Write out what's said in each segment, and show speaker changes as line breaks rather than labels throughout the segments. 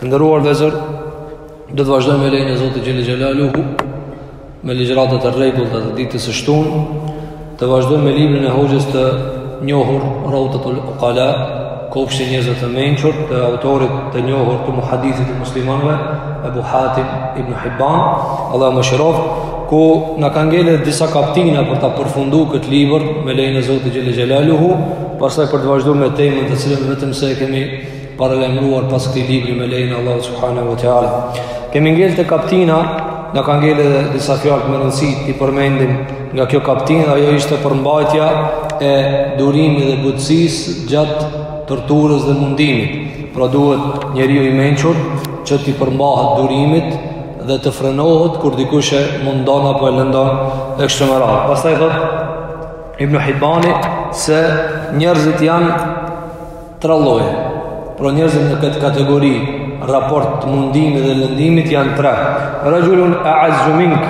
Të nderuar vëllezër, do të vazhdojmë me lejen e Zotit Xhele Xhelaluhu, me ligjëratat e rregullta të ditës së shtunë, të vazhdojmë me librin e hoxhës të njohur Raudatul Ukala, kopshti i njerëzve të mençur, të autorit të njohur të muhadithit të muslimanve, Ebu Hatim ibn Hibban, Allahu e mëshiroftë, ku na ka ngelë disa kaptina për ta përfundu këtë libër me lejen e Zotit Xhele Xhelaluhu, pastaj për të vazhduar me temën të cilën vetëm se e kemi paralajmëruar pas këtij libri me lejen e Allahut subhanahu wa taala. Kemi ngel te kaptina, na ka ngel edhe disa fjalë me rëndësi t'i përmendim nga kjo kaptinë, ajo ishte përmbajtja e durimit dhe butësisë gjatë torturës dhe mundimit. Pra duhet njeriu i mençur që t'i përmbahet durimit dhe të frenohet kur dikush e mundon apo e lëndon e kështu me radhë. Pastaj thotë Ibn Hibani se njerëzit janë Tre lloje. Pro njerëzit në këtë kategori, raport të mundimit dhe lëndimit janë tre. Raxhulun eazzu mink,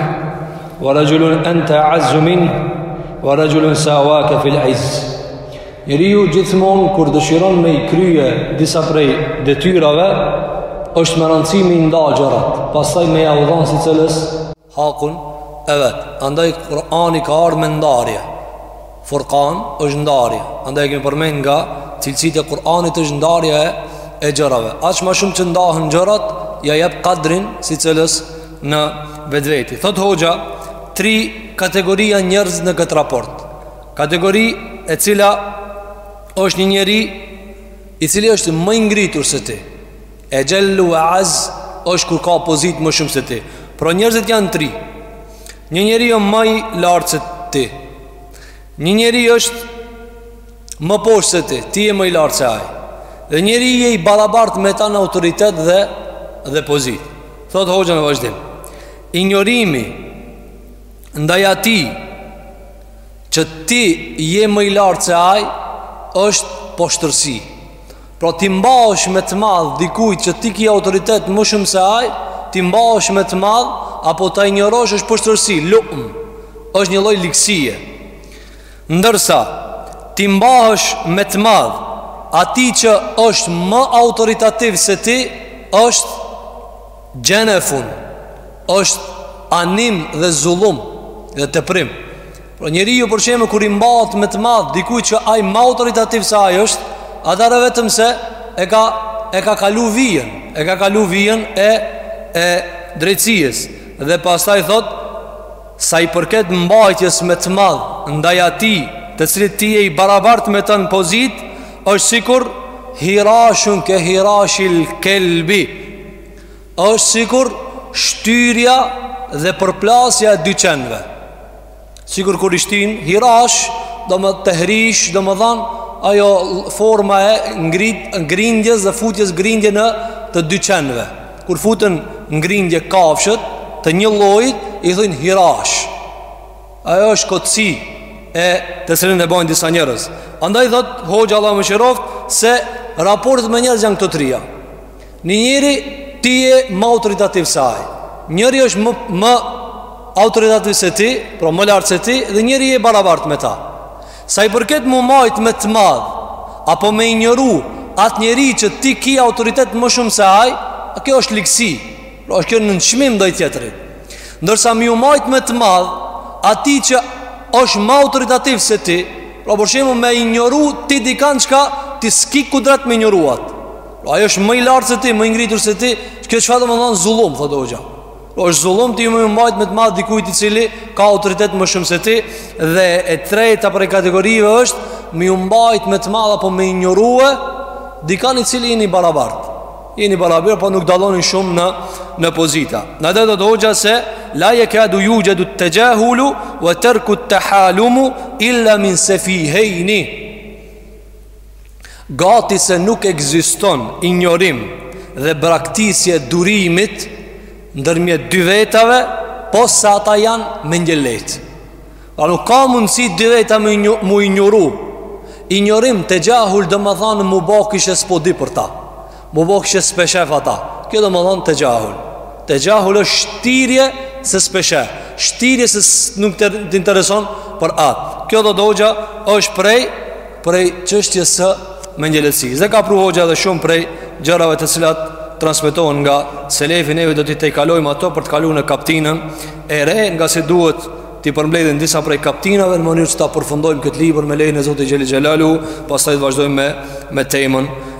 wa raxhulun ente eazzu minh, wa raxhulun sawake fil izz. Njeriu gjithmonë, kur dëshiron me i krye disa prej detyrave, është me rëndësi me i nda gjërat, pastaj me jau dhanë secilës, hakun e vet. Andaj Kur'ani ka ardh me ndarje. Furqan është ndarje. Andaj e kemi përmend nga cilësitë e Kur'anit është ndarja e e gjërave. Aq ma shumë që ndahen gjërat, ja jep kadrin secilës në vetveti. Thotë hoxha, tri kategori janë njerëzit në këtë raport. Kategori e cila është një njeri i cili është më i ngritur se ti. Exhel-lu wa eazz është kur ka pozitë më shumë se ti Pro njerëzit janë tri Një njeri o ma i lartë se ti Një njeri është më poshtë se ti Ti je më i lartë se ai Dhe njeri je i barabartë me ta në autoritet dhe, dhe pozitë Thotë hoxha në vazhdim Injorimi Ndaj atij Që ti je më i lartë se ai është poshtërsi Pra t'i mbahesh me të madh dikujt që ti ki autoritet më shumë se ai, t'i mbahesh me të madh apo ta injorosh është poshtërsi, lu'm. Është një lloj ligësie. Ndërsa t'i mbahesh me të madh atij që është më autoritativ se ti, është xhenefun, është anim dhe zullum dhe teprim. Pra njeriu për shembull kur i mbahet me të madh dikujt që ai ma autoritativ se ai është, atëherë vetëm se e ka e ka kalu vijën, e ka kalu vijën e e drejtësisë. Dhe pastaj thotë sa i përket mbajtjes me të madh ndaj atij, të cilit ti je i barabartë me të në pozitë, është sikur hirashun ke hirashil kelbi. Është sikur shtyrja dhe përplasja e dy qenve Sikur kur i thojnë hirash Domethënë hrish Domethanë ajo forma e ngrit, ngrindjes dhe futjes n'grindje në të dy qenve Kur futen n'grindje kafshët të një llojit I thojnë hirash Ajo është kotësi e të cilën e bojnë disa njerëz Andaj thotë hoxha Allahu e mëshiroftë Se raportet me njerëz janë këto tria Një njeri ti je më autoritativ se ai. Njëri është më, më autoritativ se ti, pra më lartë se ti, dhe njëri je barabartë me ta. Sa i përket m'u majt me të madh, apo me injoru atë njeri që ti ki autoritet më shumë se ai, a kjo është ligësi, pra është kjo nënçmim ndaj tjetrit. Ndërsa m'iu majt me të madh, atij që është më autoritativ se ti, pra për shembull me injoru ti dikan çka ti s'ki kudret me injoru atë. Ai është më i lartë se ti, më i ngritur se ti, kjo çfarë domethanë zullum, thotë hoxha. Pra është zullum ti m'iu mbajt me të madh dikujt i cili ka autoritet më shumë se ti dhe e treta prej kategorive është m'iu mbajt me të madh apo me injorue dikan i cili jeni barabartë. Jeni barabartë, po nuk dalloni shumë në në pozita. Andaj thotë hoxha se la yakadu yujadu tajahulu wa tarku tahalumu illa min safihaini. Gati se nuk ekziston injorim dhe braktisje e durimit ndërmjet dy vetave, pos se ata janë mendjelehtë. Pra nuk ka mundësi dy veta me një, m'u injoru. Injorim texhahul domethanë m'u ba kishe s'po di për ta. M'u bo kishe s'pe shef ata Kjo domethonë texhahul Texhahul është shtirje se s'pe shef Shtirje se nuk të intereson për atë Kjo thotë hoxha është prej Prej çështjes së mendjelehtësisë Dhe ka pru hoxha edhe shumë prej Gjërave të cilat transmitohen nga Selefi ne do t'i tejkalojmë ato Për t'kalu në kaptinën e re Ngase duhet t'i përmbledhim disa prej kaptinave Në mënyrë që ta përfundojmë këtë libër Me lejnë e Zotit Xhele Xhelaluhu Pastaj të vazhdojmë me, me temën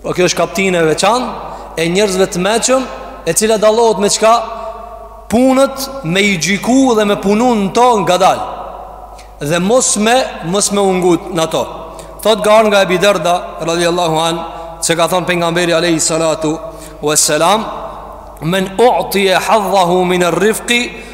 Po kjo është kaptinë e veçantë e njerëzve të mençëm, e cila dallohet me çka punët me i gjyku dhe me punu në to ngadalë. Dhe mos me mos me u ngut në to. Thotë ka ardh nga Ebi Derda radhiyallahu an që ka thonë pejgamberi alayhi salatu wassalam men u'tiya hadhahu min ar-rifqi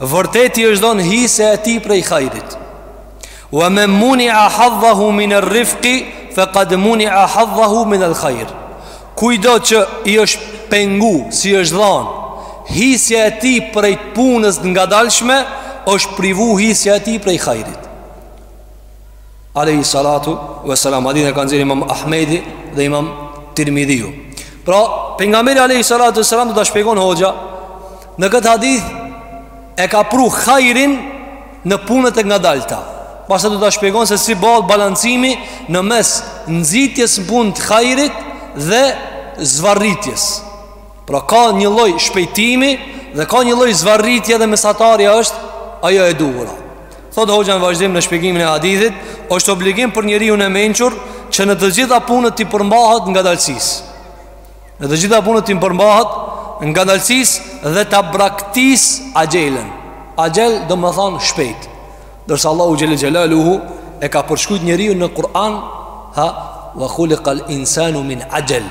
Vërtet i është dhonë hisja e tij prej hajrit Wa men munia hadhahu min er-rifki fe kad munia hadhahu min el-khajr Kujdo që i është pengu s'i është dhanë hisja e tij prej punës të ngadalshme është privu hisja e tij prej hajrit Alejhi salatu ve selam Hadithin e ka nxjerr imam Ahmedi Dhe imam Tirmidhiu Pra, Pejgamberi alejhi salatu ve selam do ta shpjegon hoxha Në këtë hadith E ka pru hajrin Në punët e ngadalta Pastaj do ta shpjegon se si bahet balancimi Në mes nxitjes në punë të hajrit Dhe zvarritjes Pra ka një lloj shpejtimi Dhe ka një lloj zvarritje dhe mesatarja është Ajo e duhura Thotë hoxha në vazhdim në shpjegimin e hadithit, është obligim për njeriun e mençur që në të gjitha punët t'i përmbahet ngadalësisë. Në të gjitha punët t'i përmbahet ngadalësisë dhe ta braktisë axhelen. Axhel domethanë shpejt. Ndërsa Allahu xhele xhelaluhu e ka përshkrujt njeriun në Kur'an, ha wa khuliqal insanu min ajal.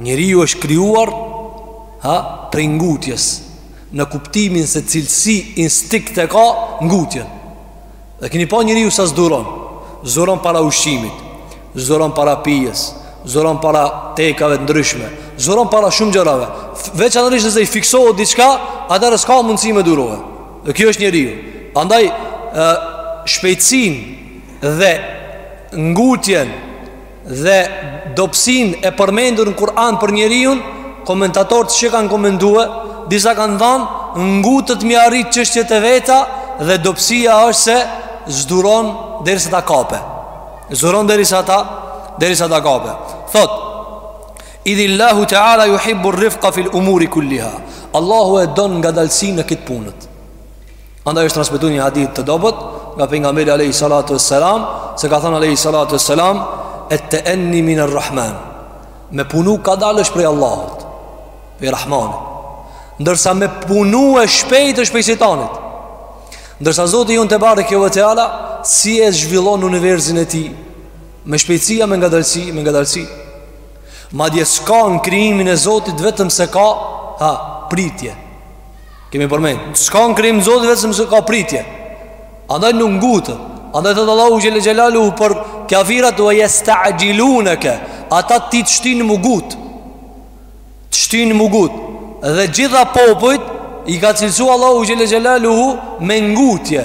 Njeriu është krijuar ha prej ngutjes. Në kuptimin se cilësi instinkt e ka ngutjen. Dhe keni pa njeriu sa s'duron. S'duron para ushqimit, s'duron para pijes, s'duron para tekave të ndryshme, s'duron para shumë gjërave. Veçanërisht nëse i fiksohet diçka, atëherë s'ka mundësi me durue. Dhe kjo është njeriu. Andaj, shpejtësinë dhe ngutjen Dhe dobësinë e përmendur në Kur'an për njeriun, komentatorët që kanë komentue, disa kanë thanë ngutet m'i arrit çështjet e veta dhe dobësia është se s'duron derisa ta kapë. S'duron derisa ta derisa ta kapë. Thot Idhillahu ta'ala yuhibbu ar-rifqa fil umuri kulliha. Allahu e don ngadalësinë në krejt punët. Andaj është transmetu një hadith të dobët nga pejgamberi alayhi salatu wassalam, se ka thënë alayhi salatu wassalam, "At-ta'anni min ar-Rahman." Me punu kadalë është prej Allahut, prej Rahmanit. Ndërsa me punue shpejt është prej Shejtanit. Ndërsa Zoti jonë tebareke ve teala, si e zhvillon universin e tij me shpejtësi apo me ngadalësi, me ngadalësi. Madje s'ka në krijimin e Zotit vetëm se ka ha pritje. Kemi përmend, s'ka në krijim Zoti vetëm se ka pritje. Andaj nuk ngutet. Andaj thot Allahu xhele xhelaluhu për qafirat wa yasta'jilunaka. Ata ti të shtinë m'u ngut. Të shtinë m'u ngut. Dhe gjitha popujt i ka cilësu Allahu xhele xhelaluhu me ngutje.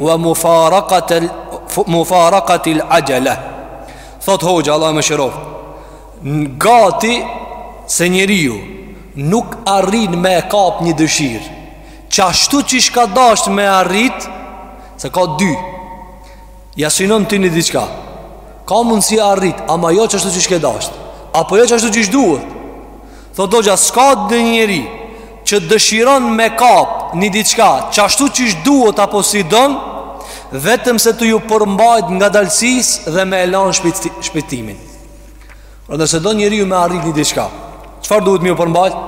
Wa mufaraqatil mufaraqatil ajala. Thot hoxha Allahu e mëshiroft. Gati se njeriu nuk arrin me e kap një dëshirë. Qashtu qysh ka dasht me arrit, se ka dy. Ja synon ti një diçka. Ka mundësi arrit, ama jo qashtu qysh ke dasht. Apo jo qashtu qysh duhet. Thot hoxha s'ka ndonjë njeri Që dëshiron me kap një diçka Qashtu qysh duhet apo si don Vetëm se tu ju përmbajt ngadalsisë Dhe me e lan shpejtimin Pra nëse don njeriu me arrit një diçka Çfarë duhet me ju përmbajt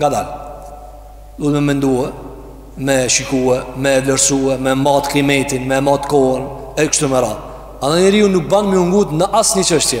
ngadal Duhet me mendue Me shikue, me vlerësue, me mat kimetin, me mat kohën E kështu me radhë Andaj njeriu nuk ban me u ngut në asnjë çështje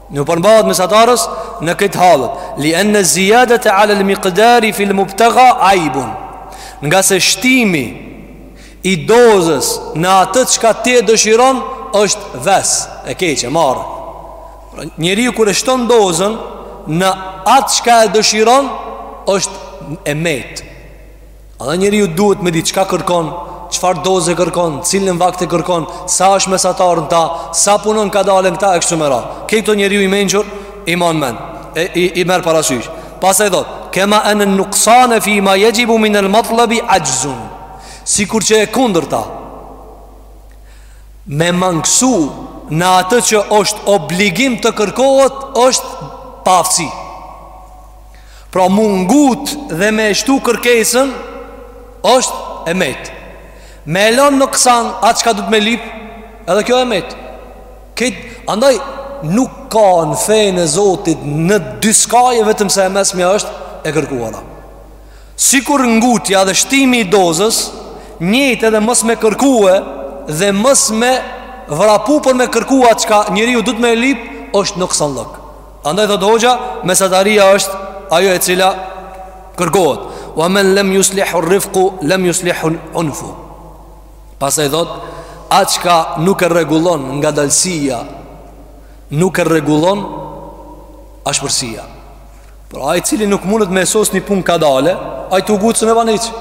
Ju përmbahet mesatarës në këtë halet. Li anna ziyadata ala al-miqdar fi al-mubtagha aibun. Ngase shtimi i dozës në atë çka ti e dëshiron është ves e keqe marre. Pra, njeriu kur e shton dozën në atë çka e dëshiron është e metë. Andaj njeriu duhet me di çka kërkon Çfarë doze kërkon Cilin vakt e kërkon Sa është mesatar në këta Sa punon kadal në këta e kështu me radhë Këto njeriu i mençur I man men e, I, i merr parasysh Pastaj thot Kema enne nuksane fi ma jexhibu min el matlebi Axhzun Sikur që e kundërta Me mangësu Në atë që është obligim të kërkohet është paaftësi Pra m'u ngut dhe me e shtu kërkesën është e metë Me e lon noksan atë çka duhet me lyp Edhe kjo e metë Këtë, andaj nuk ka në fenë e Zotit në dy skaje vetëm se e mesmja është e kërkuara Sikur ngutja dhe shtimi i dozës Njëjtë edhe mos me kërkue dhe mos me vrapu për me kërku at çka njeriu duhet me lyp është noksanllëk Andaj thotë hoxha, mesataria është ajo e cila kërkohet. Wa man lam yuslihu ar-rifqu lam yuslihu al-unfu. Pastaj thotë, at çka nuk e rregullon ngadalësia, nuk e rregullon ashpërsia. Por ai i cili nuk mundet me e sos një punë kadale, ai tu ngut s'e ban hiç.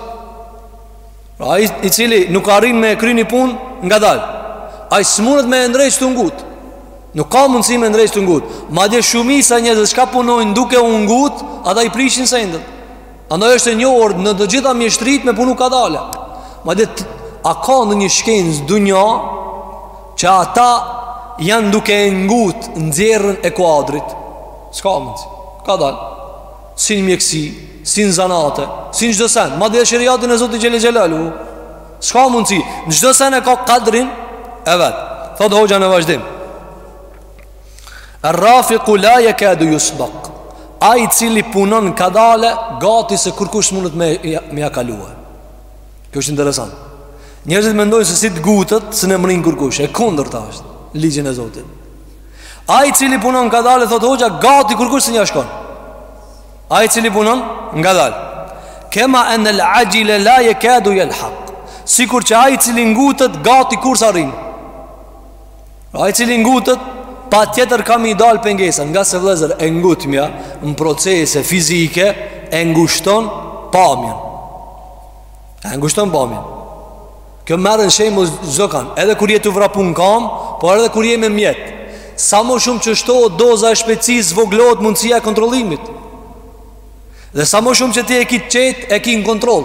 Pra ai i cili nuk arrin me e kry një punë ngadal Ai s'mundet me e ndreq tu ngut Nuk ka mundësi me e ndreq tu ngut Madje shumica e njerëzve çka punojnë duke u ngut Ata i prishin sendet Andaj është e njohur në të gjitha mjeshtritë me punu kadale Madje a ka ndonjë shkencë dynja Që ata janë duke e ngut nxjerrjen e kuadrit S'ka mundësi Kadal si në mjekësi, si në zanate, si në çdo sen, madje shariatin e Zotit xhele xhelaluhu. S'ka mundsi, në çdo sen e ka kadrin e vet. Thot hoxha në vazhdim. Ar-rafiqu la yakadu yusbaq. Ai i cili punon kadale gati se kurkush s'mundet me ja kalue. Kjo është interesant. Njerëzit mendojnë se si të ngutet, s'e mrrin kurkush, e kundërta është ligjin e Zotit. Ai i cili punon ngadalë thot hoxha gati kurkush s'nja shkon. Ai i cili punon ngadalë. Kema an al ajil la yakadu yalhaq. Sikur që ai i cili ngutet gati kurrë s'arrin. Ai i cili ngutet patjetër ka me i dal pengesa ngase vëllazër e ngutmja në procese fizike e ngushton pamjen. E ngushton pamjen. Kjo merren shembull çdo kan, edhe kur je tu vrapu në kam, por edhe kur je me mjet. Sa më shumë që shtohet doza e shpejtësisë, zvogëlohet mundësia e kontrollimit. Dhe sa më shumë që ti e ke çet, e ke në kontroll.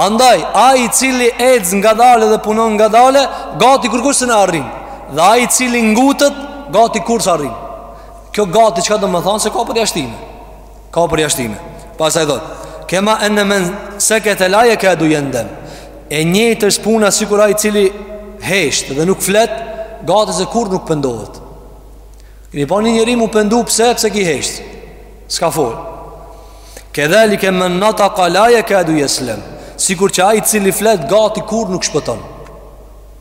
Andaj, ai i cili ec ngadalë dhe punon ngadalë, gati kurkush s'e arrin. Dhe ai i cili ngutet, gati kurrë s'arrin. Kjo gati çka domethanë se ka përjashtime. Ka përjashtime. Pastaj thot, kema enne men sekete la jekadu jendem. E njëjtë është puna sikur ai i cili hesht dhe nuk flet, gati se kurrë nuk pendohet. Keni pa një njeri mu pendu pse, pse ki hesht. S'ka fol. Kedhalike men nataka la jekadu jeslem. Sikur që ai i cili flet, gati kurrë nuk shpëton.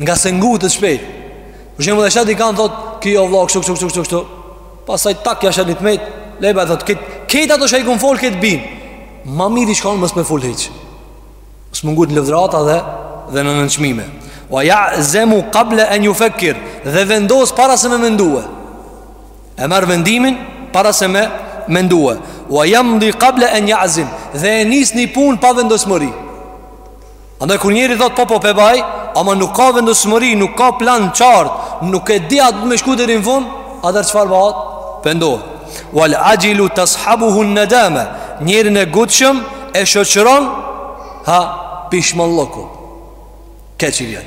Ngase ngutet shpejt Për shembull e sheh dikan thot Ky o vlla kështu kështu kështu kështu kështu Pastaj tak jashe një të mejt Leba e thot kit, Kit ato shë i kun fol kit bin Ma miri që kanë mos me fol hiç Se m'u ngut n'lëvdata dhe Dhe në nënçmime Wa jazemu kable en jufekkir Dhe vendos para se me mendue E merr vendimin Para se me mendue Wa jamdi kable en jazim Dhe e nis një pun pa vendosmëri Andaj kur njeri thot po po pe baj, ama nuk ka vendosmëri, nuk ka plan qartë, nuk e di a do me shku deri në fund, atëherë çfarë bëhet? Pendohet. Wal ajilu tashabuhu an-nadama. Njerin e ngutshëm e shoqëron ha pishmallëku. Keqi vjen.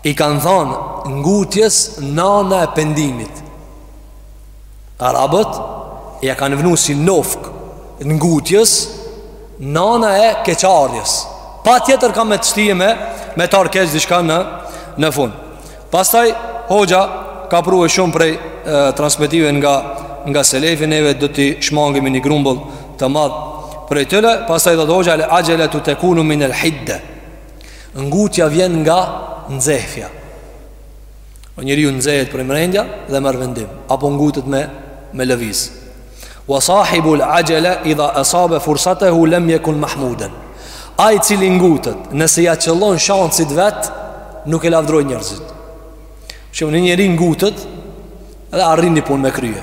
I kanë thanë ngutjes nana e pendimit Arabët ia kanë vënu si nofk ngutjes nana e keqardjes Patjetër ka me të shtije me Me t'ardh keq diçka në, në fund Pastaj hoxha ka prue shumë prej e, transmetimeve nga Nga selefi neve do t'i shmangemi një grumbull të madh prej tyre Pastaj thot hoxha el agjeletu tekunu min el hidde Ngutja vjen nga nxehfja. O njeriu nxehet prej mrenda dhe merr vendim, apo ngutet me me lëviz. Wa sahibul ajala idha asaba fursatahu lam yakun mahmudan. Ai cili ngutet, nëse ia qëllon shansit vet, nuk e lavdrojnë njerëzit. Shumë një njeri ngutet dhe arrin një punë me krye.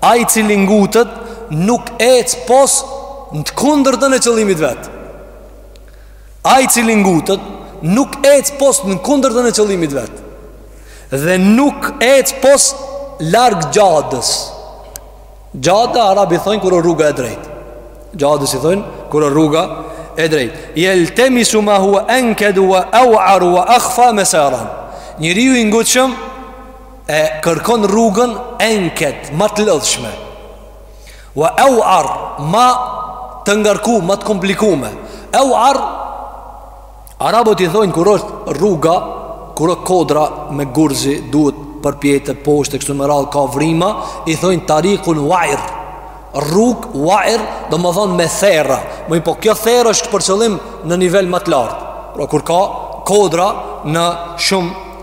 Ai cili ngutet nuk ec pos në të kundërtën e qëllimit vet. Ai cili ngutet nuk ec pos në kundërtën e qëllimit vet. Dhe nuk ec pos larg xhadës. Xhada arabët i thonë kur rruga e drejtë. Xhadës i thonë kur rruga e drejtë. Yel temisu ma huwa ankadu wa aw'aru wa akhfa masaran. Njeriu i ngutshëm e kërkon rrugën enked, ma të lodhshme Wa eu'ar, ma të ngarku, ma të komplikume Eu'ar, arabët i thojnë kur është rruga Kur është kodra me gurzi, duhet përpjetë, poshtë, e kështu me radhë, ka vrima I thojnë tarikun uair Rrugë, uair, domethonë me therra Mirëpo kjo therra është për qëllim në nivel ma të lartë Pra kur ka kodra në shumë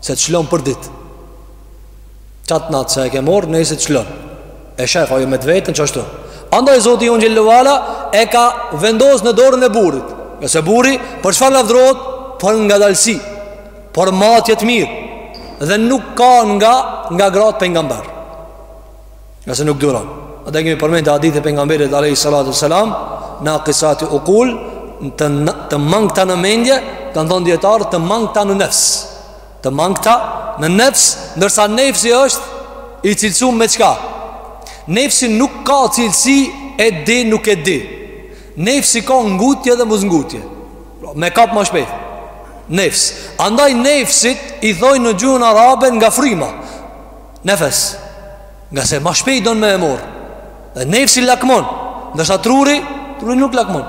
Se të lshon për ditë Qat natë sa e ke marrë Nëse s'të lshon E shef ajo me të vetën ç'ashtu Andaj Zoti jonë xhelle ve ala E ka vendos në dorën e burrit Nëse burri për çfarë lavdrohet Për ngadalësi Për matje të mirë Dhe nuk ka nga Nga gratë pengamber Ngase nuk duron. Andaj kemi përmend te hadithi i pengamberit Alejhi Salatu Selam Nakisatu ukul Të, të mangta në mendje Kanë thonë dijetarët të mangta në nefs Të mangta në nefs Ndërsa nefsi është I cilësum me çka Nefsi nuk ka cilësi E di nuk e di Nefsi ka ngutje dhe mos ngutje pra, Me kap ma shpejt Nefs Andaj nefsit i thojnë në gjuhën arabe nga fryma Nefes Ngase ma shpejt don me e marrë Dhe nefsi lakmon Ndërsa truri Truri nuk lakmon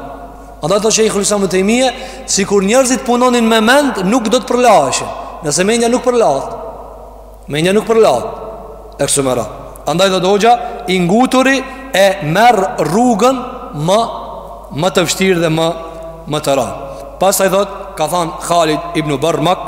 Andaj thotë shejhul islam Ibn Tejmije Sikur njerëzit punonin me mend Nuk do të përlaheshin Ngase mendja nuk përlahet Mendja nuk përlahet E kështu me radhë Andaj thotë hoxha I nguturi e merr rrugën Më Më të vështirë dhe më Më të ra Pastaj thotë Ka thanë Khalid ibn Barmak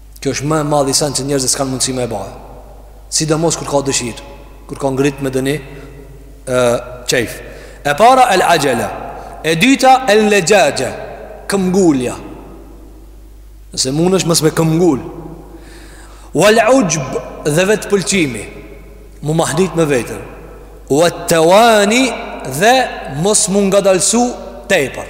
Kjo është ma i madhi sen që njerëzit s'kanë mundësi me e ba. Sidomos kur ka dëshirë, kur ka ngrit medeni e, qejf. E para el axhele, e dyta el lexhaxhe, këmbëngulja. Nëse mundesh mos me këmbëngul. Wel uxhb dhe vetëpëlqimi, m'u mahnit me veten. Wet tewani dhe mos m'u ngadalsu tepër.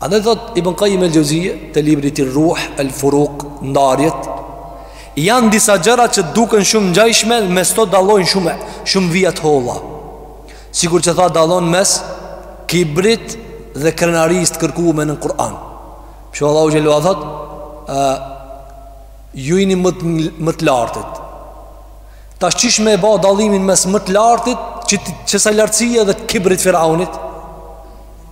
Andaj thot Ibn Qayyim el-Xheuzije te libri Er-Ruh el-Furuq, ndarjet, janë disa gjëra që duken shumë ngjashme, mes to dallojnë shumë shumë vija të holla. Sikur që tha dallon mes kibrit dhe krenarisë të kërkuar në Kur'an. Pse Allahu teala thot, ë ju jeni më të, më të lartit. Tash çish më e bë dallimin mes më të lartit, që që s'a lartësia dhe kibrit firaunit?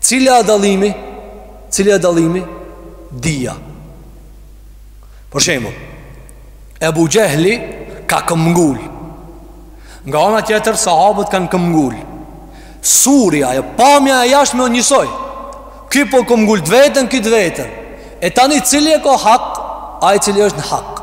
Cili a dallimi? Cili a dallimi? Dija. Për shembull, Ebu Xhehli ka këmbngul. Nga ana tjetër, sahabët kanë këmbngul. Surja e pamja e jashtme o njësoj. Ky po këmbngul të veten, ky të veten. E tani cili e ko hak, ai cili është në hak.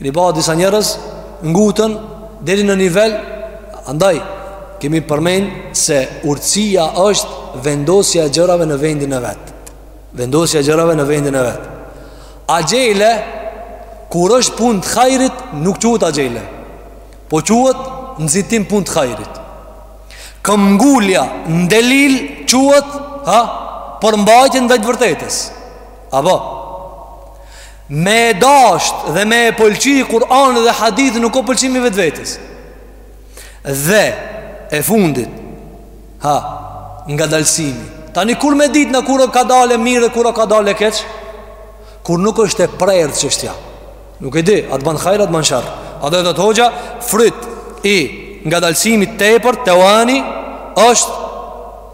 Në ba disa njerëz ngutën deri në nivel andaj kemi përmend se urtësia është vendosja e gjërave në vendin e vet. Vendosja e gjërave në vendin e vet. Axhele kur është punë të hajrit nuk quhet axhele. Po quhet nxitim punë të hajrit. Këmngulja n'delil quhet ha përmbajtje ndaj të vërtetës. Apo Me e dasht dhe me e pëlqy Kur'an dhe hadith nuk o pëlqim i vetvetes Dhe e fundit Ha, ngadalësimi Tani kur me dit na kur o kadale mirë dhe kur o kadale keq Kur nuk është e prerë çështja Nuk e di, a t'ban hajr, a t'ban sherr Edhe thotë hoxha, fryt i ngadalësimit tepër, tewani është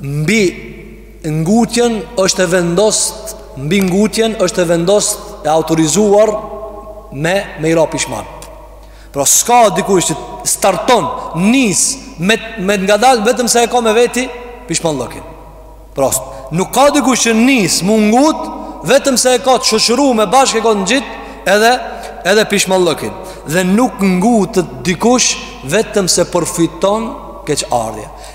mbi ngutjen është e vendos mbi ngutjen është e vendos e autorizuar me me i ra pishman pra s'ka dikush që starton nis me, me ngadal vetëm se e ka me veti pishmanllëkin pra nuk ka dikush që nis m'u ngut vetëm se e ka të shoqëru me bashkë e ka ngjit edhe edhe pishmanllëkin dhe nuk ngutet dikush vetëm se përfiton keqardhje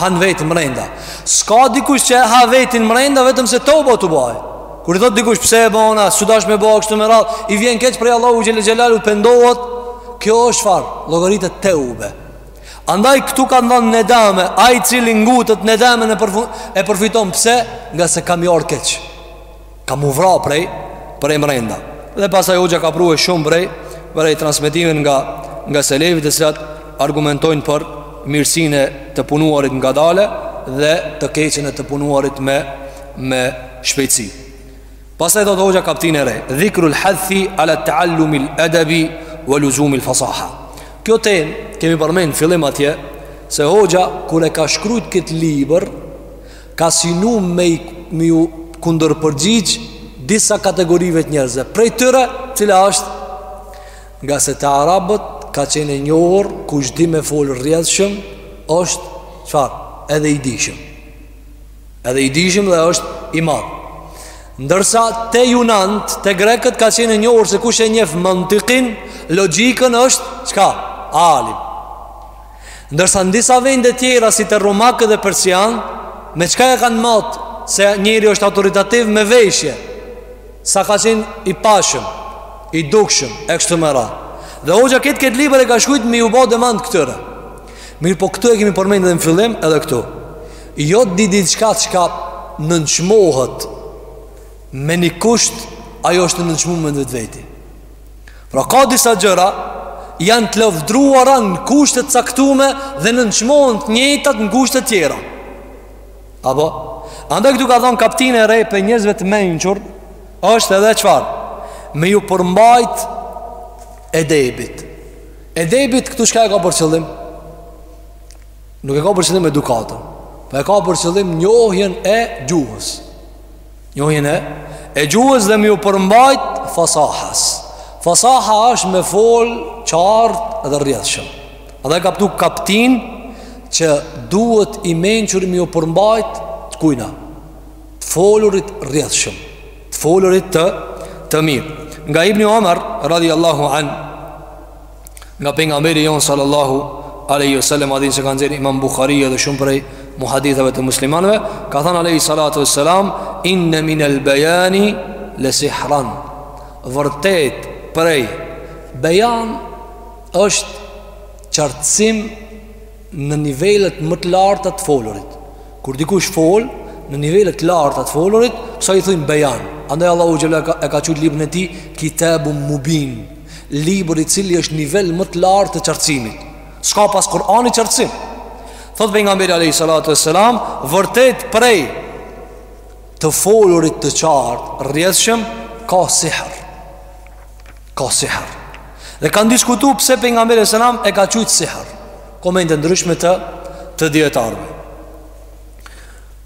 han vetin mrenda. S'ka dikush që e ha vetin mrenda vetëm se teube tu bëj. Kur i thot dikush pse e bona, s'u dash me bo kështu me radh, i vjen keq prej Allahu xhel-le xhelaluhu pendohet. Kjo është far, llogaritet teube. Andaj këtu ka thonë nedame Ai cili ngutet nedamen në përfu, e përfiton Pse? Ngase ka m'i ardh keq Ka m'u vra prej Prej mrenda Dhe pasaj hoxha ka pru e shumë prej Prej transmetimeve nga Nga selefi të cilat Argumentojnë për Mirësinë e të punuarit ngadale Dhe të keqen e të punuarit me Me shpejtësi Pastaj thotë hoxha kaptinë e re Dhikru l'haththi ala teallumi l'edebi Vë luzumi l'fasaha Kjo tem kemi përmen n'fillim atje Se hoxha kur e ka shkrujt këtë libër ka synu me, me ju kundërpërgjigj disa kategorive të njerëzve. Prej tyre, cila është nga se te arabët ka qenë e njohur kush di me fol rrjedhshëm është çfarë? Edhe i dijshëm. Edhe i dijshëm dhe është i madh. Ndërsa te junant, te grekët ka qenë e njohur se kush e njeh mantikin, logjikën është çka? Alim. Ndërsa në disa vende tjera si te romakë dhe persianë, me çka e kanë mat se njeri është autoritativ me veshje, sa ka qenë i pashëm, i dukshëm, e kështu me radhë. Dhe hoxha këtë këtë libër e ka shkrujt me ju bo demant këtyre. Mirëpo këtu e kemi përmend edhe në fillim edhe këtu. Jo çdo, diçka çka nënçmohet me një kusht, ajo është e nënçmume në vetveti. Pra ka disa gjëra janë të lavdëruara në kushte t'caktume dhe nënçmohen të njëjtat në kushte tjera. Apo, andaj këtu ka thonë kaptinë e re prej njerëzve të mençur, është edhe çfarë, me ju përmbajt edebit. Edebit këtu çka e ka për qëllim? Nuk e ka për qëllim edukatën, po e ka për qëllim njohjen e gjuhës. Njohjen e e gjuhës dhe me ju përmbajt fasahas. Fasaha është me fol qartë dhe rrjedhshëm. Edhe ka këtu kaptinë që duhet i mençuri me ju përmbajt kujna. Të folurit rrjedhshëm, të folurit të të mirë. Nga Ibn Omar radhiyallahu an Nga pejgamberi jonë sallallahu alaihi wasallam hadith që e ka nxjerr Imam Buhari edhe shumë prej muhadithëve të muslimanëve, ka thanë alaihi salatu wassalam inna min al-bayani la sihran. Vërtet prej bejan është qartësim në nivelet më të larta të folurit. Kur dikush fol në nivele të larta të folurit, kësaj i thojnë bejan. Andaj Allahu xhel e ka qujt librin e tij Kitabun Mubin. Libër i cili është nivel më të lartë të qartësimit. S'ka pas Kur'ani qartësim. Thotë pejgamberi a.s. Vërtet prej të folurit të qartë, rrjedhshëm, ka sihr. Ka sihr. Dhe kanë diskutu pse pejgamberi a.s. e ka qujt sihr. Komente të ndryshme të, të dijetarëve.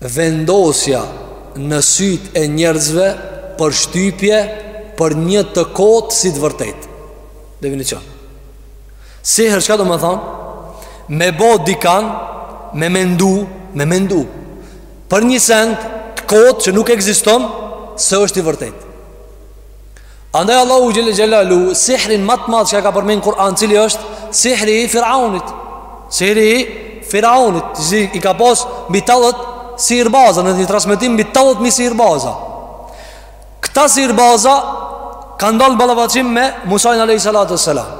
Vendosja në sytë e njerëzve përshtypje për një të kotë si të vërtetë. Definicion. Sihër, çka do me thanë? Me bo dikan, me mendu, me mendu. Për një send të kotë që nuk ekziston, se është i vërtetë. Andaj Allahu xhelle xhelaluhu sihrin ma t'madh që e ka përmend Kur'an, cili është sihri i Firaunit. Sihri i Firaunit, që i ka pas mbi tallët sihirbaza, në një transmetim mbi tallët mi sihirbaza. Këta sihirbaza kanë dalë ballafaqim me Musain alejhi salatu ves selam.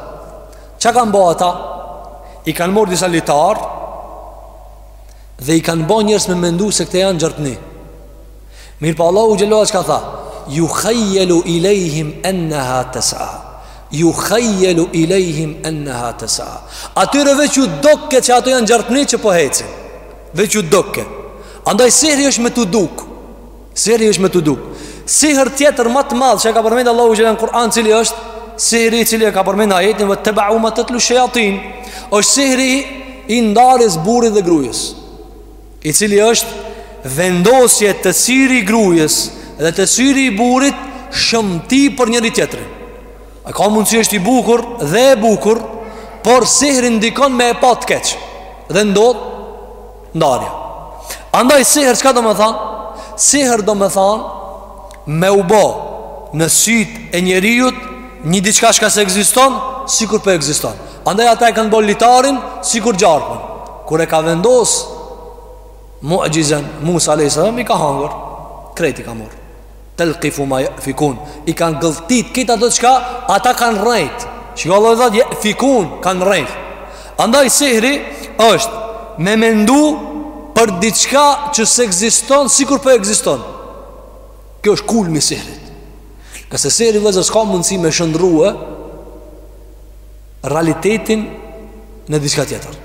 Çka kanë bo ata? I kanë marrë disa litar dhe i kanë bo njerëz me mendu se këta janë gjarpni. Mirëpo Allahu xhelle xhelaluhu çka tha Ju khejjelu i lejhim enneha të sa Ju khejjelu i lejhim enneha të sa Atyre veç ju dokke që ato janë gjarpni që po hecin Veç ju dokke Andaj sihri është me t'u duk Sihri është me t'u duk Sihr tjetër ma t'madh që e ka përmend Allahu në Kur'an cili është Sihri cili e ka përmend ajetin vettebeu ma tetlu shejatin është sihri i ndarjes burrit dhe grujës I cili është vendosje te syri i grujës dhe te syri i burrit shëmti për njëri tjetrin. A ka mundësi është i bukur dhe e bukur, por sihri ndikon me e pa të keq dhe ndodh ndarja. Andaj sihr çka domethan? Sihr domethan me u bo në syt e njeriut një diçka çka s'ekziston, sikur po ekziston. Andaj ata e kanë bo litarin sikur gjarpën. Kur e ka vendos muxhizen Musa a.s. i ka hangër krejt i ka mor Telkifu ma jefikun I ka gëlltit këto ato çka Ata kanë rrejt Çka Allahu thot Jefikun Kanë rrejt Andaj sihri është Me mendu Për diçka që s'ekziston Sikur po ekziston Kjo është kulmi i sihrit Kurse sihri vllezër s'ka mundësi me shëndrru realitetin në diçka tjetër.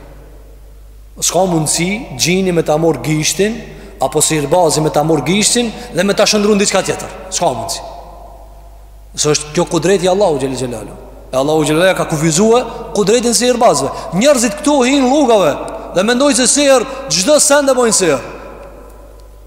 S'ka mundësi xhini me ta mor gishtin apo sihirbazi me ta mor gishtin dhe me ta shndrrun diçka tjetër. S'ka mundësi. Se është kjo kudreti i Allahut xhelle xhelaluhu. E Allahu xhelle xhelaluhu ka kufizue kudretin sihirbazve. Njerëzit këtu hin llugave dhe mendojnë se sihr çdo send e bojnë sihr.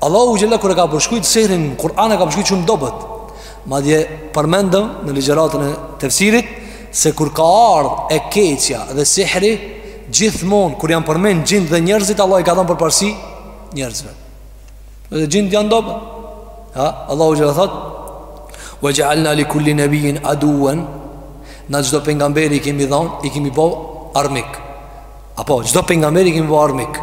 Allahu xhelle kur e ka përshkujt sihrin në Kur'an e ka përshkujt shumë dobet Madje përmendëm në ligjeratën e tefsirit Se kur ka ardh e keqja dhe sihri Gjithmonë kur janë përmend xhinët dhe njerëzit Allahu i ka dhan përparsi njerëzve Dhe xhinët janë dobet ha? Allahu xhelle thot Ve xhealna li kulli nebijjin aduvven Na çdo pengamberi i kemi dhon I kemi bo armik Apo çdo pengamberi i kemi bo armik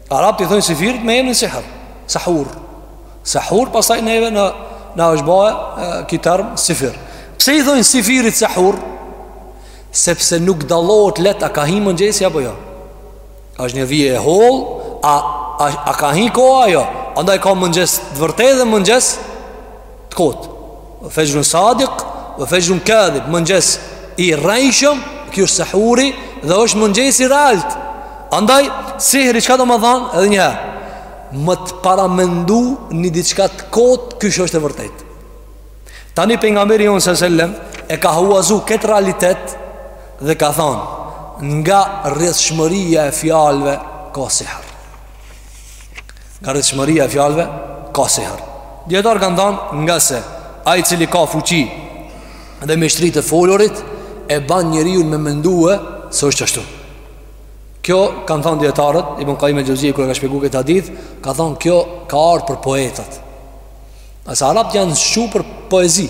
Arabët i thonë syfyrit me emrin sihr, sahur. Sahur pastaj neve na është bo edhe ky term syfyr. Pse i thonë syfyrit sahur? Sepse nuk dallohet leht a ka hi mëngjesi apo jo. Është një vijë e holl, a a, a ka hi koha ajo? Jo? Andaj ka mëngjes të vërtetë dhe mëngjes të kotë Fexhrun sadik Dhe fexhrun kadhib Mëngjes i rrejshëm Ky është sahuri Dhe është mëngjes i realt Andaj sihri çka do me thanë Edhe një herë Me të paramendu një diçka të kotë Qysh është e vërtet Tani pejgamberi jonë sellem E ka huazu këtë realitet Dhe ka thanë Nga rrjedhshmëria e fjalve Ka sihër Nga rrjedhshmëria e fjalëve Ka sihër Dijetarët kanë thanë ngase Ai i cili ka fuqi Dhe mjeshtri të folurit E ban njeriun me mendue Se është ashtu Kjo kanë thanë dijetarët Ibn Kajim el Xhevzije kur e ka shpegu këtë hadith Ka thanë kjo ka ardh për poetët Ngase arabët janë shqu për poezi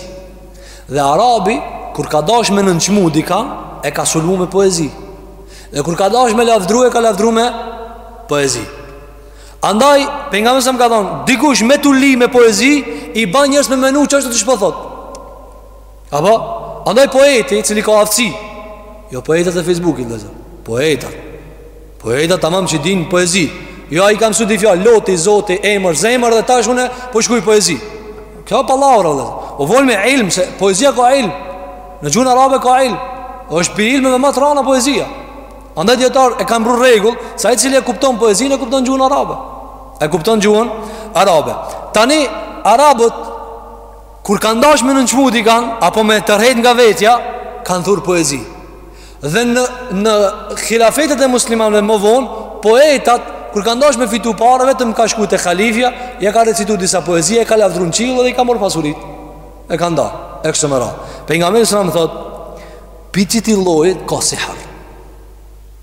Dhe arabi, kur ka dash me nënçmu dikan E ka sulmu me poezi Dhe kur ka dash me lavdru e ka lavdru me poezi Andaj, pejgamberi a.s. ka thonë Dikush me tu li me poezi I ba njerëz me menu që asht ashtu qysh po thot Apo, andaj poeti i cili ka aftësi, jo poetat e Facebookit, poetat, poetat tamam që din poezi, jo ai i ka msu dy fjalë, loti, zoti, emër, zemër dhe tash une po shkruj poezi. Kjo pallavra, po folim me ilm, se poezia ka ilm, në gjuhën arabe ka ilm, osht pi ilmeve ma të rana poezia. Andaj dijetarët e kanë pru rregull, se ai i cili e kupton poezin e kupton gjuhën arabe. E kupton gjuhën arabe. Tani, arabët, Kur kanë dash me nënçmu dikan, apo me tërhjek nga vetja, kanë thurë poezi. Dhe në, në hilafetet e muslimanve më vonë, poetat, kur kanë dash me fitu pare, vetëm ka shku te halifja, ja ka recitu disa poezia, e ka lavdru në qiell dhe i ka marrë pasuritë. E ka nda, e kështu me radhë. Pejgamberi alejhi selam thot, pi qiti llojit ka sihër.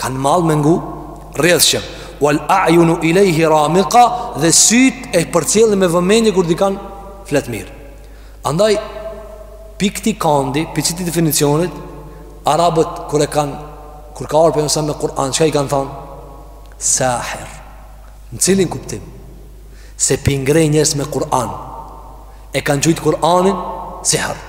Kanë mall me ngu Rrjedhshëm Vel a'junu ilejhi ramika Dhe syt e përcjellin me vëmendje Kur dikan flet mirë Andaj Pi këti kandi Pi qiti definicionit Arabët kur e kanë Kur ka ardh pejgamberi a.s. me Kur'an Çka i kanë thonë Sahir Në cilin kuptim Se p'i ngreh njerëz me Kur'an E kanë qujtë Kur'anin Sihër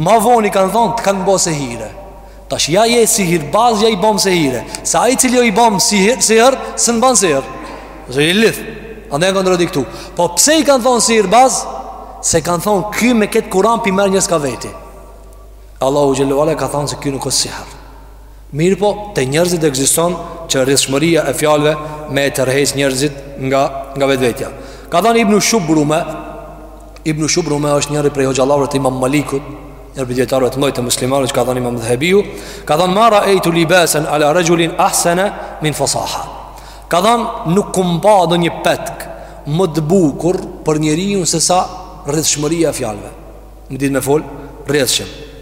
Ma vonë i kanë thonë të kanë bo sehire
Tash ja je sihirbaz ja i bon sehire Se ai i cili jau bon sihir Sehiri s'e nban sehir Se i lidh Andej e kontradiktu Po pse i kanë thonë sihirbaz Se kanë thonë ky me ketë kuran p'i merr njerëz ka veti Allahu Xhelle ve ala ka thonë se ky nuk është sihir Mirëpo te njerëzit ekziston Që rrjedhshmëria e fjalve Me tërhjek njerëzit nga, nga vetvetja Ka thonë Ibnu Shubrume Ibn Shubrume është njëri prej hoxhallarëve të Imam Malikut, një prej dietarëve të mëdhenj të muslimanëve që ka thanë Imam Dhehebiu, ka thanë ma raejtu libasan ala rajulin ahsana min fasaha. Ka thanë nuk kum pa ndonjë petk më të bukur për njeriu sesa rrjedhshmëria e fjalëve. Me ditë me fol rrjedhshëm.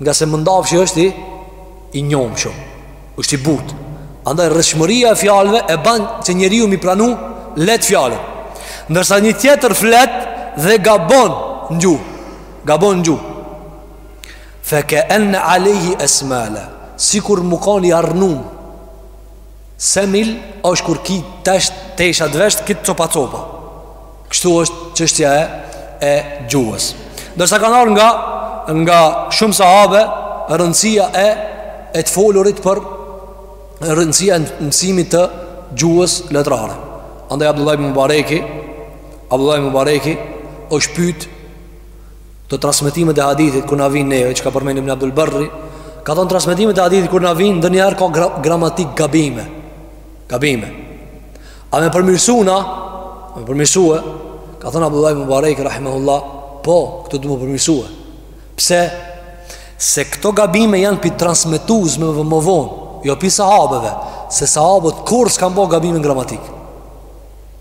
Ngase mëndafshi është i i njomë shumë është i butë Andaj rrjedhshmëria e fjalëve e ban që njeriu m'i pranu lehtë fjalët Ndërsa një tjetër flet dhe gabon në gjuhë Gabon në gjuhë Fe ke enne alejhi esmala Sikur me kanë i arnum Semil është kur ki teshat tesha t'vesht krejt copa copa. Kështu është çështja e e gjuhës. Ndërsa kanë ardhur nga nga shumë sahabe rëndësia e e të folurit për rëndësia e mësimit të gjuhës letrare. Andaj Abdullah ibn Mubareki, Abdullah ibn Mubareki është pyet Këto transmetimet e hadithit kur na vijnë neve, çka përmend Ibn Abdul Barri, ka thënë transmetimet e hadithit kur na vijnë ndonjëherë ka gra gramatikë gabime. Gabime. A me përmirësu na, a me përmirësue, ka thënë Abdullah ibn Mubarak rahimahullah, po, këto do me u përmirësue. Pse? Se këto gabime janë pi transmetuesve më, më vonë, jo pi sahabeve, se sahabët kurrë s'kanë bo gabime në gramatikë.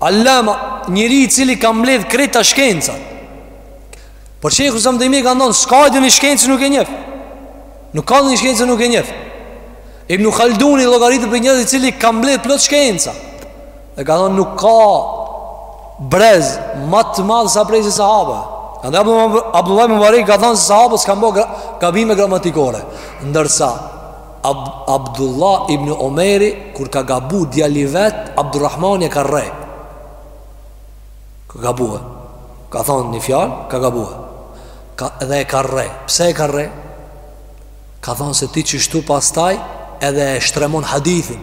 Allama, njëri i cili ka mbledh krejt të shkenca Për Shejhul Islam Tejmije kanë thonë S'ka edhe një shkencë nuk e njef Nuk ka edhe një shkencë nuk e njef Ibn Khalduni llogaritet prej njerëzve i cili ka mbledh plot shkenca Dhe ka thonë nuk ka brez Ma të madh sa brezi i sahabëve Andaj Abdullaj Mubarak ka thonë se sahabët s'kanë bërë gabime gramatikore Ndërsa Ab, Abdullah ibn Omeri, kur ka gabu djali vet, Abdurrahmani e ka rreh. Ka gabue. Ka thonë një fjalë, ka gabue. Ka, dhe e ka rreh. Pse e ka rreh? Ka thonë se ti kështu pastaj, edhe e shtremon hadithin.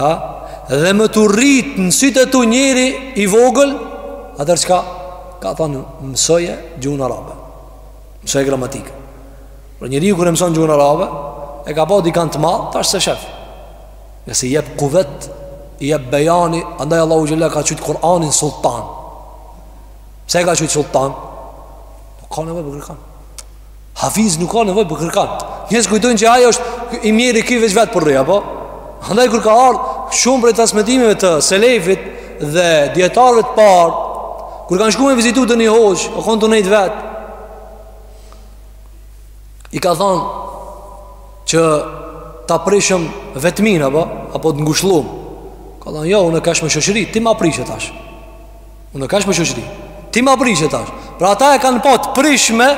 Ha? Dhe me t'u rrit në sytë e tu njeri i vogël, atëherë çka? Ka thonë, mësoje gjuhën arabe. Mësoje gramatikë. Por njeriu kur e mëson gjuhën arabe, e ka pa dikan të madh, tash s'e shef. Nëse jep kuvet, jep bejani, andaj Allahu xhelle ka qujt Kur'anin sultan. Pse e ka qujt sultan? Nuk ka nevojë për kërkan. Hafiz nuk ka nevojë për kërkan. Njerëz kujtojnë që ai është i mjerë ky veç vet po rri, a po. Andaj kur ka ardhur shumë prej transmetimeve të selefit dhe dietarëve të parë, kur kanë shkuar në vizitë te një hoxhë, o kon tu nejt vet. I ka thonë që ta prishëm vetminë apo apo të ngushllum. Ka thonë, "Jo, unë kesh me shoqëri, ti ma prishe tash." Unë kash me shoqëri. Ti ma prishë tash. Pra ata e kanë pa të prishme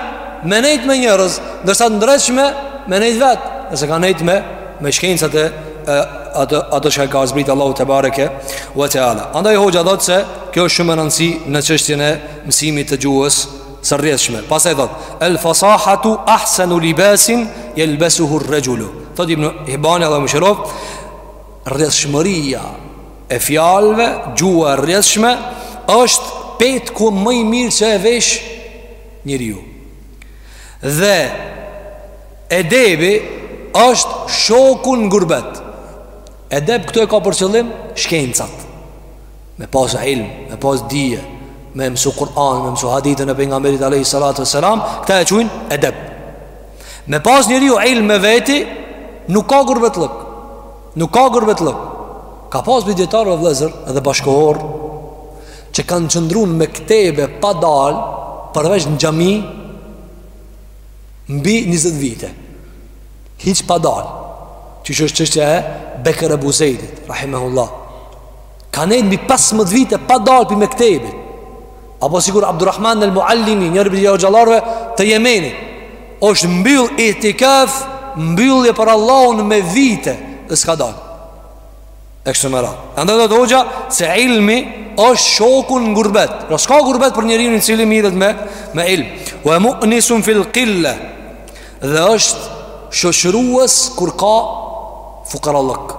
me nejt me njerëz, ndërsa të ndreqshme me nejt vet, nëse kanë nejt me me shkencat e ato ato që ka zbrit Allahu tebareke we teala. Andaj hoxha thotë se kjo është shumë me rëndësi në çështjen e mësimit të gjuhës së rrjedhshme. Pastaj thotë el fasahatu ahsanu libasin yalbasuhu ar-rajulu. Thotë Ibn Hibani Allahu e mëshiroftë Rrjedhshmëria e fjalëve, gjuha e rrjedhshme është petku më i mirë që e vesh njeriu. Dhe edebi është shoku në gurbet. Edeb këtu e ka për qëllim shkencat. Me pas ilm, me pas dije, me mësu Kur'an, me mësu hadithin e pejgamberit alayhi salatu wasalam, këta e quajnë edeb. Me pas njeriu ilm me veti Nuk ka gurbetllëk Nuk ka gurbetllëk Ka pas prej dijetarëve vllezër dhe bashkëkohor Që kanë qëndru në mektebe pa dal Përveç në xhami Mbi 20 vite Hiç pa dal Siç është çështja e Bekër Ebu Zejdit Rahimehullah Ka nejtë mbi 15 vite pa dalë prej mektebit Apo sikur Abdurrahman el Muallimi Njëri prej hoxhallarëve të Jemenit është mbyll itikaf Mbyllje për Allahun me vite Dhe s'ka dalë E kështu me radhë Andaj thotë hoxha se ilmi është shoku në gurbet Pra s'ka gurbet për njeriun i cili mirret me, me ilm Ue mu'nisun fil kille Dhe është shoqërues kur ka fukarallëk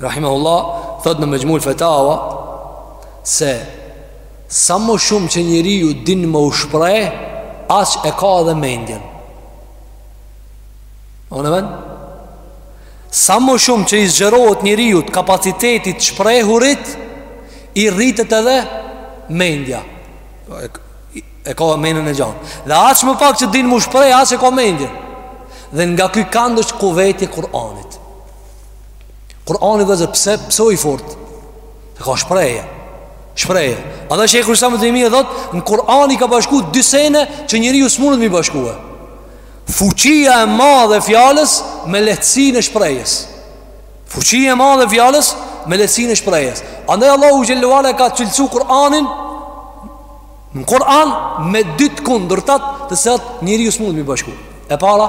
Rahimahullah thot në Majmul Fatawa se sa më shumë që njeriu din me u shpreh, aq e ka edhe mendjen. O në vend sa më shumë që i zgjerohet njeriut kapaciteti i të shprehurit, i rritet edhe mendja. Po, e, e ka mendjen e gjanë. Dhe aq më pak që din me u shpreh, aq e ka mendjen. Dhe nga ky kand është kuveti i Kur'anit. Kur'ani vllezër pse, pse o i fort E ka shprehje Shprehje Andaj shejhul islam ibn Tejmije thot Në Kur'an i ka bashku dy sene Që njeriu s'mundet m'i bashkue Fuqia e madhe e fjalës Me lehtësinë e shprehjes Fuqia e madhe e fjalës Me lehtësinë e shprehjes Andaj Allahu xhelle ue ala e ka cilësu Kur'anin Në Kur'an Me dy të kundërtat Të cilat njeriu s'mundet m'i bashku E para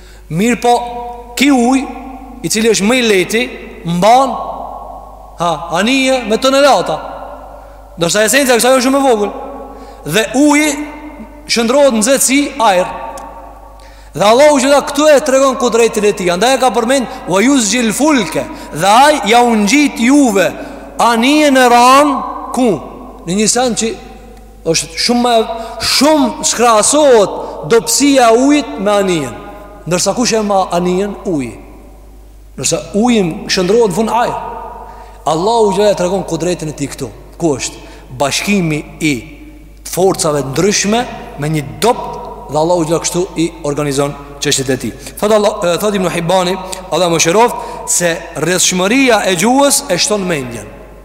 Mirëpo, ky ujë, i cili është më i lehti, mban, ha, anije me tonelata. Ndërsa esenca e kësaj është shumë më e vogël. Dhe uji shndërrohet nxehtësi, ajër. Dhe Allahu xh.sh. këtu e tregon kudretin e tij. Andaj e ka përmend ve juzxhil fulke dhe ai jua ngjit juve anijen, e ran ku, në një send që Është shumë, shumë s'krahasohet dobësia e ujit me anijen. Ndërsa kush e ma anijen uji. Ndërsa uji shndërrohet në ajër. Allahu xhela e tregon kudretin e tij këtu. Ku është bashkimi i forcave të ndryshme me një dobi dhe Allahu xhela kështu i organizon çështjet e tij. Thot Ibn Hibani, Allahu e mëshiroftë se rrjedhshmëria e gjuhës e shton mendjen.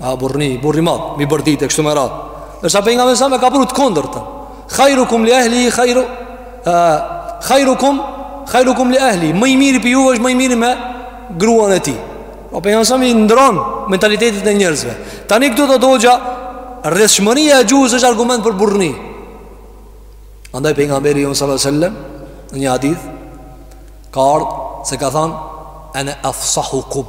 A burrëri, burri madh, me bërtit e kështu me radhë. Ndërsa Pejgamberi alejhi selam e ka pru të kundërtën. Khajru kum li ehli, khajru... Khajru kum, khajru kum li ehli. Më i miri prej juve është më i miri me gruan e tij. Pejgamberi alejhi selam i ndrron mentalitetit e njerëzve. Tani këtu te doja, rrjedhshmëria e gjuhës është argument për burrëri. Andaj Pejgamberi alejhi salatu ves-selam, në një hadith, ka ardhë, se ka thanë, ene efsahukum.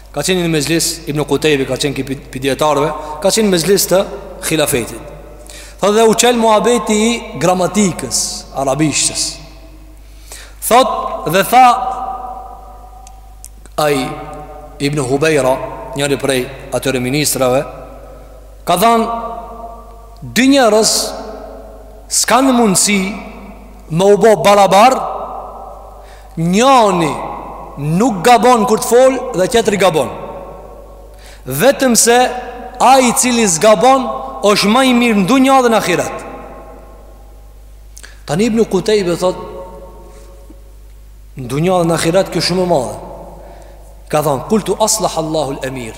Ka qenë një mexhlis Ibn Kutejbe ka qenë ky prej dijetarëve Ka qenë në mexhlis të khilafetit Thot dhe u çel muhabeti i gramatikës arabishtes Thot dhe tha ai Ibn Hubejra Njëri prej atyre ministrave Ka than dy njerëz s'kanë mundësi me u bo barabar Njani nuk gabon kur të fol dhe tjetri gabon. Vetëm se ai i cili s'gabon është ma i mirë në dunja dhe në ahiret. Tani Ibn Kutejbe thot Në dunja dhe në ahiret kjo shumë e madhe. Ka thonë Kultu aslah Allahul emir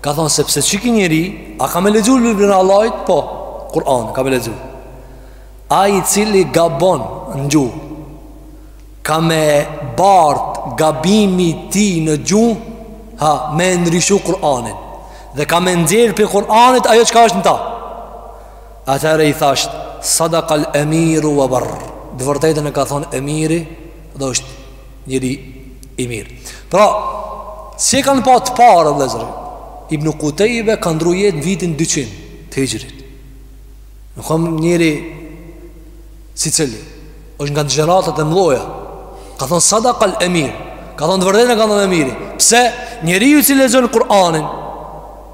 Ka thonë sepse çdo njeri A ka me lexu librin e Allahit? Po, Kur'an, ka me lexu Ai i cili gabon në gjuhë Ka me bart gabimi i tij në gjuhë Ha, me e ndryshu Kur'anin Dhe ka me nxjerr prej Kur'anit Ajo çka s'është në ta Atëherë i thashë Sadakal emiru ve berre Të vërtetën e ka thonë emiri Dhe është njëri I mirë. Pra, si e kanë pa të parët, vëllezër, Ibn Kutejbe ka ndrru jetë në vitin 200 të hixhrit. Nuk a njeri secili, është nga gjeneratat e mëdhaja, ka thonë sadakal emir, ka thonë të vërtetën e ka thonë emiri. Pse, njeriu i cili e lexon Kur'anin,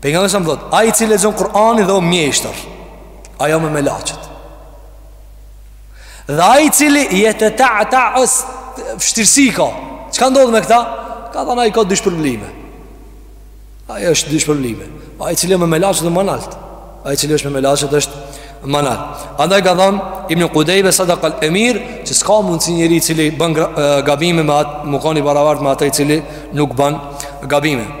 Për nga nësëm dhët Ai i cili e lexon Kur'anin dhe o mjeshtër Ai o me melaqet Dhe ai i cili jeteta'ta është Vështirësi ka Çka ndodh me këta Ka thënë ai ka dy shpërblime Ai është dy shpërblime Ai i cili e me melaqet o ma nalt Ai i cili është me melaqet është ma nalt Andaj ka thënë Ibn Kutejbe sadakal emir Që s'ka mundësi njeri i cili bën gabime me atë Me kanë i barabartë me atë i cili nuk bën gabime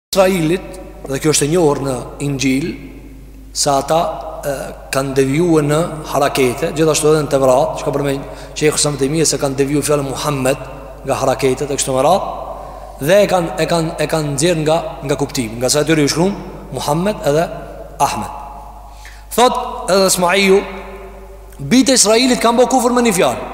Israelit dhe kjo është e njohur në Inxhil se ata kanë devijuar në harakete, gjithashtu edhe në Tevrat, çka përmend Shejhul Islam Tejmije se kanë devijuar fjalën Muhammed nga haraketet e kështu me radhë dhe e kanë e kanë e kanë nxjerr nga nga kuptimi, ngase atyre iu shkruan Muhammed edhe Ahmed. Thot edhe Asmaiu, bijtë e Israelit kanë bo kufër me një fjalë.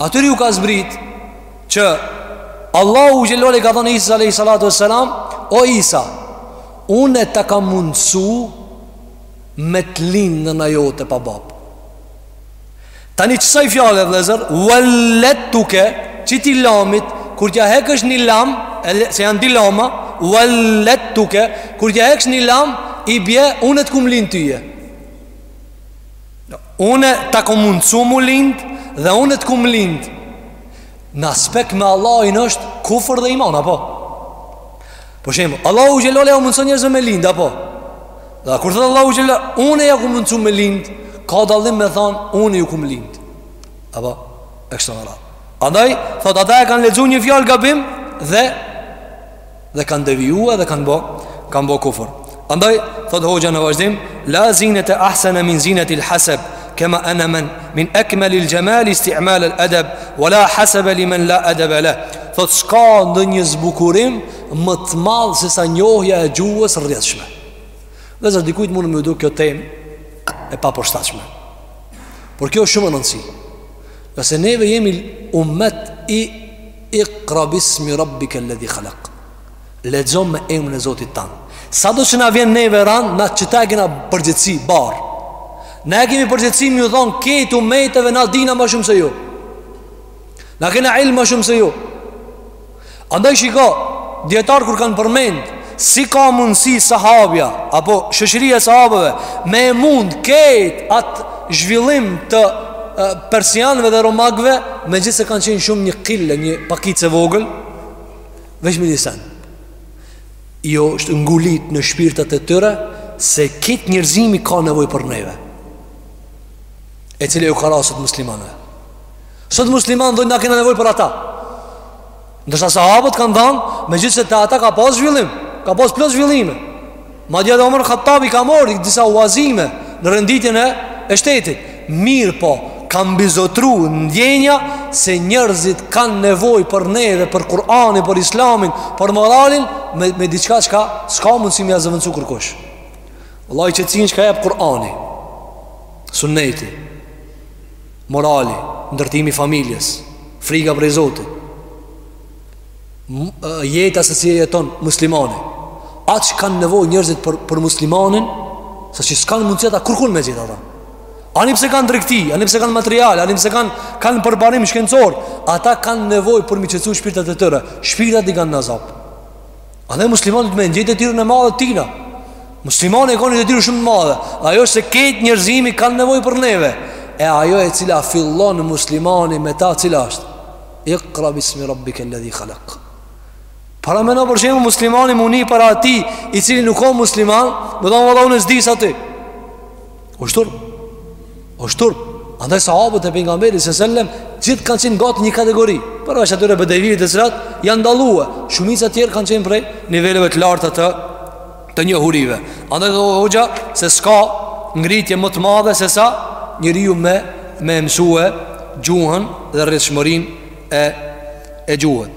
Atyre ju ka zbrit që Allahu xhele ve ala i ka thonë Isa alejhi salatu ve selam O Isa, unë ta kam mundësu me të lind nëna jote pa babë. Tani qësaj fjale vllezër, wel-ledtuke, qëti lamit, kur t'ia heksh një lam, se janë dy lama, wel-ledtuke, kur t'ia heksh një lam, i bje, unë të kum lind tyje. Une ta kum mundësu me u lind Dhe une të kum lind Në aspekt me Allahin është Kufër dhe iman, apo Për shembull, Allahu xhele ve ala jau mundëson njerëzve me lind, apo Dhe kur thotë Allahu xhele ve ala Une jau kum mundësu me lind Ka dalim me thonë Une ju kum lind Apo, e kështu me radhë Andaj, thot, ata e kanë lexu një fjalë gabim Dhe Dhe kanë devijuar dhe kanë bo Kanë bo kufër Andaj, thotë hoxha në vazhdim La zinete ahsene min zinetil haseb Kema enne min Min ekmelil xhemali isti'malel edeb Wa la hasebe limen la edebe leh Thotë s'ka ndonjë zbukurim Më të madh sesa njohja e gjuhës rrjedhshme Vllezër dikujt mundet me iu duk kjo temë E papërshtatshme Por kjo shumë me rëndësi Ngase neve jemi umet i Iqra bismi rabbike ledhi khalak Lexo me emrin e Zotit tand Sado që na vjen neve randë Na qëta e kena përgjegjësi barrë Na e kemi përgjegjësi me ju thonë Kejt umeteve na dina ma shumë se ju Na kena ilm ma shumë se ju Andaj shiko, dijetarët kur kanë përmend Si ka mundësi sahabja Apo shoqëria e sahabëve Me e mund kejt atë zhvillim të persianve dhe romakve Megjithëse kanë qenë shumë një kille Një pakicë e vogël Veç me një sen Ju është ngulit në shpirtat e tyre Se kejt njerëzimi ka nevojë për neve E cila ju ka ra sot muslimanve Sot musliman domethënë na kena nevoj për ata Ndërsa sahabët kanë dhanë Megjithëse te ata ka pas zhvillim Ka pas plot zhvillime Madje edhe Omer Khattabi ka marrë disa huazime Në renditjen e, e shtetit Mirëpo Ka mbizotru ndjenja Se njerzit kanë nevoj për neve Për Kuranin, për Islamin Për moralin Me, me diçka çka S'ka mundësi m'ia zëvëndsu kërkush Vallahi qetësinë çka jep Kurani Sunneti Morali, ndërtimi i familjes, friga prej Zotit, jeta se si e jeton muslimani, aq kanë nevoj njerzit për, për muslimanin, sa që s'kanë mundësi ata kërkun me gjet ata. Ani pse kanë drekti, ani pse kanë material, ani pse kanë, kanë përparim shkencor, ata kanë nevoj për m'i qetësu shpirtat e tyre, shpirtat i kanë n'azap. Edhe muslimani të me ndje detyrën e madhe të tina Muslimani e ka një detyrë shumë të madhe Ajo se ketë njerzimi kanë nevoj për neve E ajo e cila fillon muslimani me ta cila është Iqra bismi rabbikel-ledhi khalak Para me nie për shembull muslimani me u ni para atij I cili nuk o musliman Me thonë unë s'di sa ti Osht turp Osht turp Andaj sahabët e pejgamberit ue selem Gjithë kanë qenë gati një kategori Përveç atyre bedevive të cilat Janë dallue Shumica tjerë kanë qenë prej Niveleve të larta të Të njohurive Andaj dhe hoxha Se s'ka ngritje më të madhe Se sa njeriu me Me e msue Gjuhën dhe rrjedhshmërinë E E gjuhës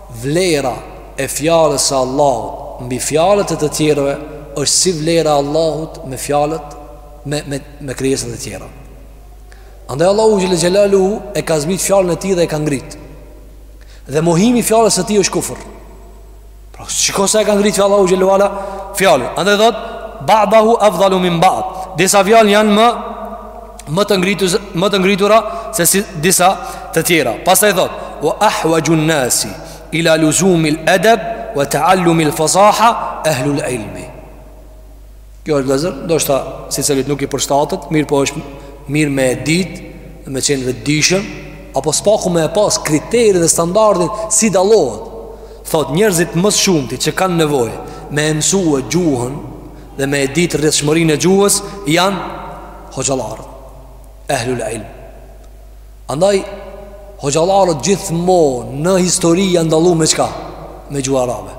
Vlera e fjalës së Allahut mbi fjalët e të tjerëve është si vlera e Allahut me fjalët me me me krijesat e tjera. Andaj Allahu xhele xhelaluhu e ka zbrit fjalën e tij dhe e ka ngrit. Dhe mohimi i fjalës së tij është kufër. Pra shiko sa e ka ngrit Allahu xhele ue ala fjalën. Andaj thot ba'dahu afdalu min ba'd. Disa fjalë janë më më të ngritur më të ngritura se si disa të tjera. Pastaj thot: "Wa ahwaju an-nasi ila luzum al-adab wa ta'allum al-fasaha ahlu al-ilm." Kjo është vllezër, ndoshta secilit nuk i përshtatet, mirëpo është mirë me e dit, me qenë i vetëdijshëm, apo s'paku me e pas kriterin dhe standardin si dallohet. Thot, njerëzit më së shumti që kanë nevoj me e mësue gjuhën dhe me e dit rrjedhshmërinë e gjuhës, janë hoxhallarët, ehlul ilm. Andaj, hoxhallarët gjithmonë në histori janë dallu me çka? Me gjuhë arabe.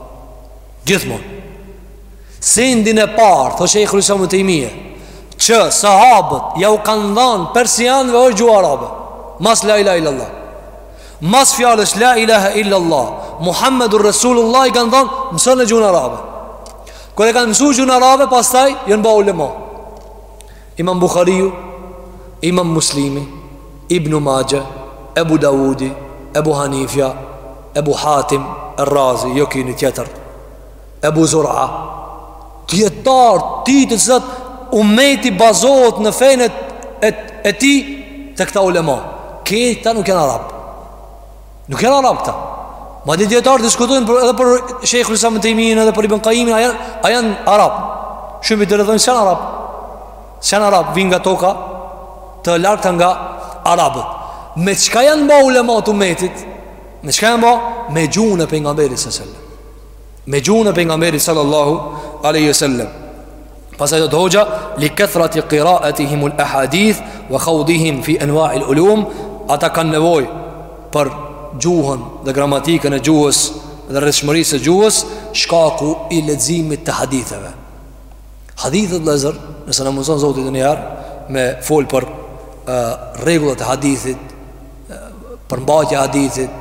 Gjithmonë. Sendin e parë, thoshe shejh Islam Ibn Tejmije, që sahabët jau kanë dhanë persianëve është gjuha arabe. Mas la ilaha illallah. Mas fjalës la ilaha illallah. Muhammedur Resulullah i kanë thanë mësone gjuhën arabe. Kur e kanë mësu gjuhën arabe, pastaj janë ba ulema. Imam Bukhariu, Imam Muslimi, Ibn Majah, Abu Dawudi, Abu Hanifja, Abu Hatim, Ar-Razi, ja kini tjetër. Abu Zur'a. Dijetarët, i tërë umeti bazohet në fenë e tij te këta ulema. Këta nuk janë arab. Nuk janë arab këta. Madje dijetarët diskutojnë për, edhe për Shejhul Islam Ibn Tejmijen edhe për Ibn Kajimin, a janë, a janë arab. Shumë i thojnë, s'janë arab. S'janë arab, vijnë nga toka të largëta nga arabët. Me çka janë ba ulemat e umetit? Me çka janë ba? Me gjuhën e pejgamberit salallahu selem. me gjuhën e pejgamberit sallallahu alaihi wasallam pastaj thotë hoxha li kathrati qira'atihim al ahadith wa khawdihim fi anwa' al ulum ata kanë nevojë për gjuhën dhe gramatikën e gjuhës dhe rrjedhshmërisë së gjuhës, shkaku i leximit të haditheve hadithet lezer nëse na mundëson zoti një herë me fol për rregullat e hadithit përmbajtja e hadithit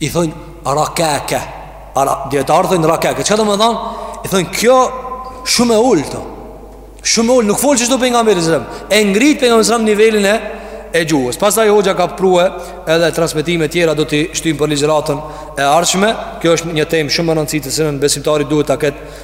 I thonë rakeke Ara, dijetarët thonë rakeke Çka domethanë I thonë kjo shumë e ulët Shumë e ulët Nuk fol kështu pejgamberi selem E ngrit pejgamberi selem nivelin e E gjuhës Pastaj hoxha ka prue Edhe transmetime tjera do t'i shtyjmë për ligjëratën e ardhshme Kjo është një temë shumë me rëndësi Se një besimtar duhet ta ketë